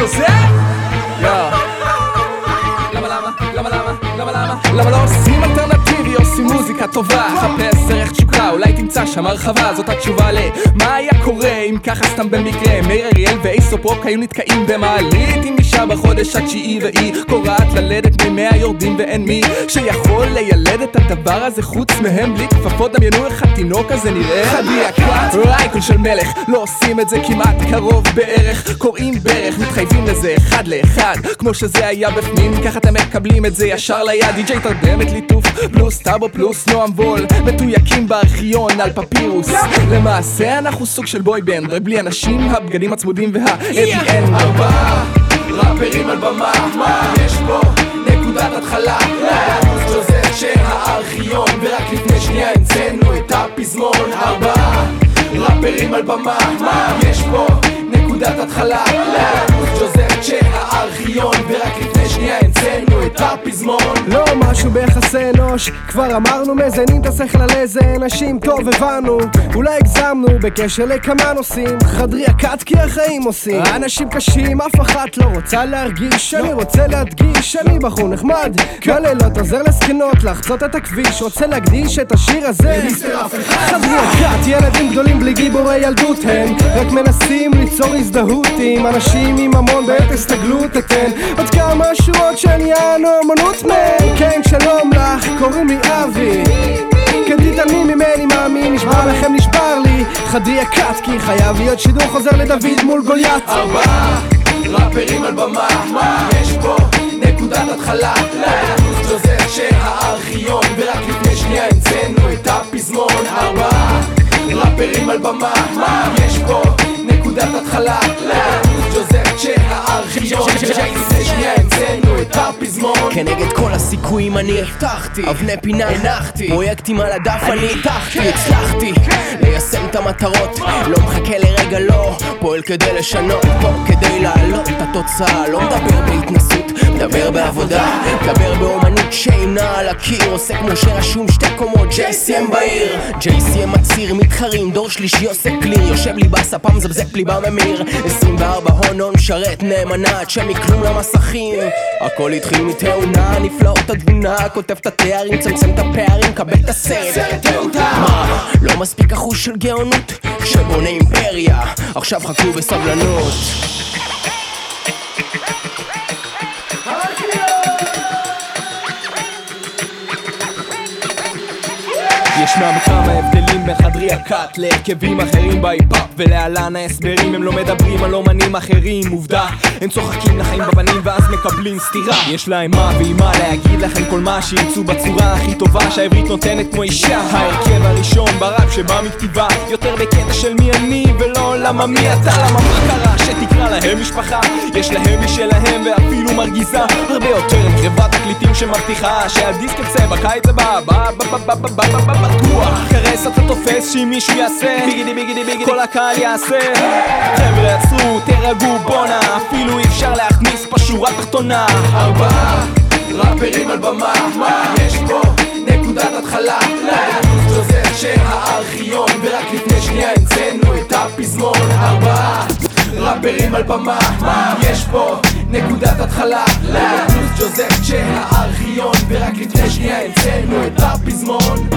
ג'וזף? יואו למה למה? למה למה? למה למה? למה לא עושים אלטרנטיבי, עושים מוזיקה טובה חפש ערך אולי תמצא שם הרחבה זאת התשובה ל... מה היה קורה אם ככה סתם במקרה? מאיר אריאל ואיסופ רוק היו נתקעים במעלית עם אישה בחודש התשיעי והיא קורעת ללדת ממאה יורדים ואין מי שיכול לילד את הדבר הזה חוץ מהם. בלי כפפות דמיינו איך התינוק הזה נראה. חדי הקלט, רייקול של מלך לא עושים את זה כמעט קרוב בערך. קוראים ברך, מתחייבים לזה אחד לאחד כמו שזה היה בפנים. ככה אתם מקבלים את זה ישר ליד. די.ג'יי תרדמת ליטוף פלוס טאבו פלוס נועם וול. מתויקים בארכיון על פפירוס. למעשה אנחנו סוג של בוי בנד רק בלי אנשים הבגדים הצמודים וה-ABN ארבעה ראפרים על במה, מה יש פה? נקודת התחלה ג'וזף שהארכיון ורק לפני שנייה המצאנו את הפזמון. ארבעה ראפרים על במה, מה יש פה? נקודת התחלה ג'וזף שהארכיון ורק לפני שנייה המצאנו את הפזמון. לא משהו ביחסי אנוש. כבר אמרנו מזיינים את השכל על איזה אנשים. טוב הבנו. אולי הגזמנו בקשר לכמה נושאים. חדרי הכת כי החיים עושים. אנשים קשים אף אחת לא רוצה להרגיש. אני רוצה להדגיש אני בחור נחמד. בלילות עוזר לזקנות לחצות את הכביש. רוצה להקדיש את השיר הזה. חדרי הכת ילדים גדולים בלי גיבורי ילדות הם. רק מנסים ליצור הזדהות עם אנשים עם המון בעת הסתגלות אתן. עוד כמה שורות של יענו אמנות מהם. כן קוראים לי אבי כן תתעלמי ממני מאמין נשבר לכם נשבר לי חדי הכת כי חייב להיות שידור חוזר לדוד מול גוליית ארבעה ראפרים על במה, מה יש פה? נקודת התחלה ג'וזף שהארכיון ורק לפני שנייה המצאנו את הפזמון ארבעה ראפרים על במה, מה יש פה? נקודת התחלה ג'וזף שהארכיון ורק כנגד כל הסיכויים אני הבטחתי. אבני פינה הנחתי. פרויקטים על הדף אני הטחתי הצלחתי ליישם את המטרות. לא מחכה לרגע לא. פועל כדי לשנות. פה כדי להעלות את התוצאה. לא מדבר בהתנסות מדבר בעבודה באומנות שאינה על הקיר עושה כמו שרשום שתי קומות JCM בעיר. JCM מצהיר מתחרים דור שלישי עושה קליר. יושב לי בספה מזבזק לי בממיר. 24 הונו משרת נאמנה עד שמכלום למסכים הכל התחיל מתאונה נפלאות התבונה כותב את התארים צמצם את הפערים קבל את הסרט. מה? לא מספיק אחוז של גאונות? שבונה אימפריה. עכשיו חכו בסבלנות ישנם כמה הבדלים בין חדרי הכת להרכבים אחרים בהיפאפ ולהלן ההסברים הם לא מדברים על אומנים אחרים עובדה. הם צוחקים לחיים בבנים ואז מקבלים סטירה. יש להם מה ועם מה להגיד לכם כל מה שירצו בצורה הכי טובה שהעברית נותנת כמו אישה. ההרכב הראשון ברק שבא מכתיבה יותר בקטע של מי אני ולא למה מי אתה. למה מה קרה? שתקרא להם משפחה. יש להם משלהם ואפילו מרגיזה. הרבה יותר עם חברת תקליטים שמבטיחה שהדיסק יצא בקיץ הבא, בטוח. קרס אתה תופס שאם מישהו יעשה, ביגידי ביגידי ביגידי, כל הקהל יעשה. חבר'ה עצרו, תירגעו, בואנה, אפילו אי אפשר להכניס פה שורה תחתונה. ארבעה ראפרים על במה, מה יש פה נקודת התחלה. זה שהארכיון, ורק לפני שנייה המצאנו את הפזמון. ארבעה ראפרים על במה, מה יש פה נקודת התחלה. ג'וזף שהארכיון ורק לפני שנייה המצאנו את הפזמון